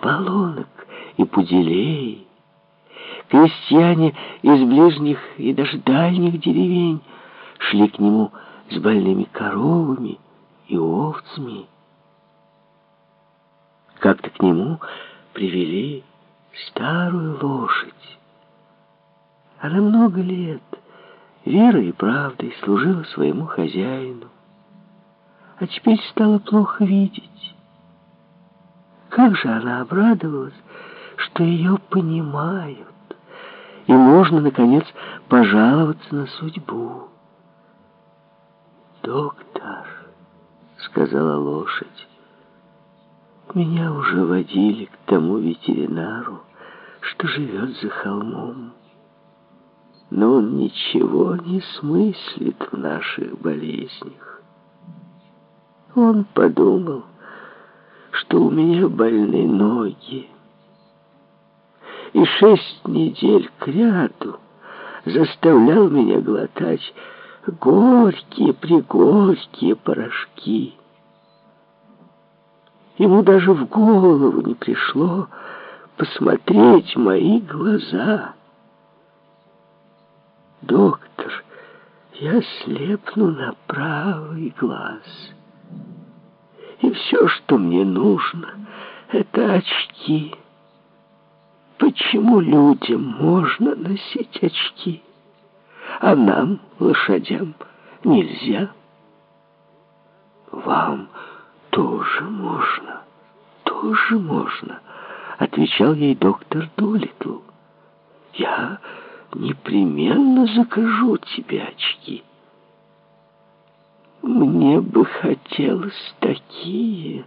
полонок и пуделей. Крестьяне из ближних и даже дальних деревень шли к нему с больными коровами и овцами. Как-то к нему привели старую лошадь. Она много лет верой и правдой служила своему хозяину, а теперь стала плохо видеть. Как же она обрадовалась, что ее понимают, и можно, наконец, пожаловаться на судьбу. «Доктор», — сказала лошадь, — «меня уже водили к тому ветеринару, что живет за холмом. Но он ничего не смыслит в наших болезнях. Он подумал, что у меня больны ноги. И шесть недель кряду заставлял меня глотать горькие-пригорькие порошки. Ему даже в голову не пришло посмотреть мои глаза. Доктор, я слепну на правый глаз. И все, что мне нужно, это очки. Почему людям можно носить очки, а нам, лошадям, нельзя? Вам тоже можно, тоже можно, отвечал ей доктор Дулитл. Я непременно закажу тебе очки. Мне бы хотелось такие,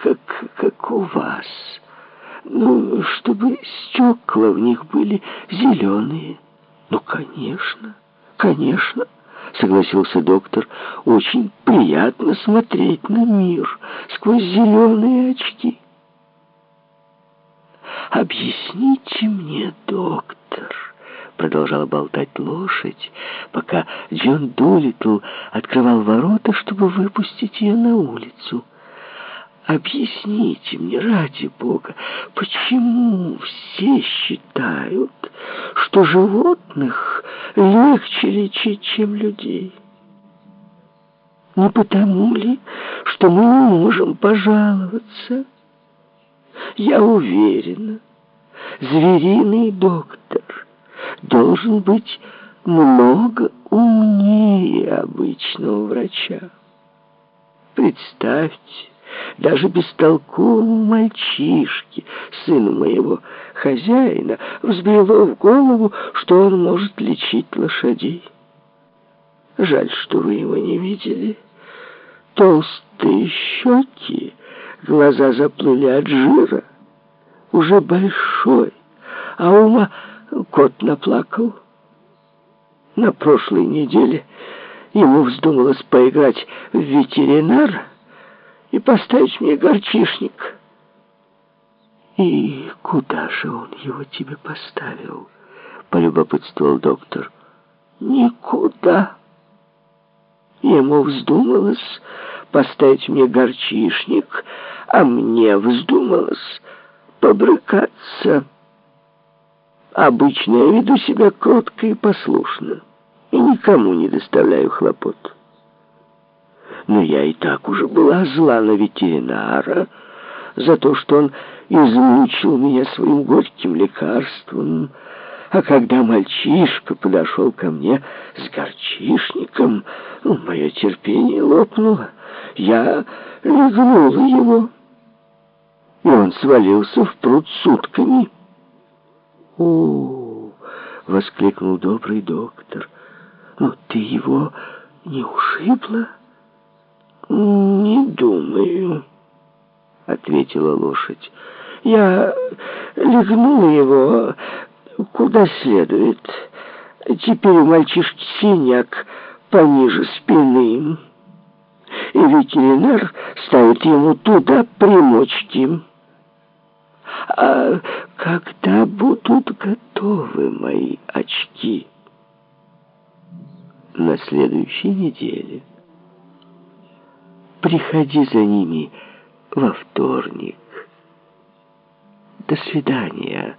как, как у вас. Ну, чтобы стекла в них были зеленые. Ну, конечно, конечно, согласился доктор. Очень приятно смотреть на мир сквозь зеленые очки. Объясните мне, доктор, продолжала болтать лошадь, пока Джон Дулитл открывал ворота, чтобы выпустить ее на улицу. Объясните мне, ради Бога, почему все считают, что животных легче лечить, чем людей? Не потому ли, что мы можем пожаловаться? Я уверена, звериный доктор должен быть много умнее обычного врача. Представьте, даже бестолковому мальчишке, сыну моего хозяина, взбрело в голову, что он может лечить лошадей. Жаль, что вы его не видели. Толстые щеки, глаза заплыли от жира, уже большой, а ума Кот наплакал. На прошлой неделе ему вздумалось поиграть в ветеринар и поставить мне горчишник. «И куда же он его тебе поставил?» — полюбопытствовал доктор. «Никуда. Ему вздумалось поставить мне горчишник, а мне вздумалось побрыкаться». Обычно я веду себя кротко и послушно, и никому не доставляю хлопот. Но я и так уже была зла на ветеринара за то, что он измучил меня своим горьким лекарством, а когда мальчишка подошел ко мне с горчишником, ну, мое терпение лопнуло. Я легнула его, и он свалился в пруд сутками. «О!» — воскликнул добрый доктор. «Ну, ты его не ушибла?» «Не думаю», — ответила лошадь. «Я легнула его куда следует. Теперь у мальчишки синяк пониже спины, и ветеринар ставит ему туда примочки». А когда будут готовы мои очки? На следующей неделе. Приходи за ними во вторник. До свидания.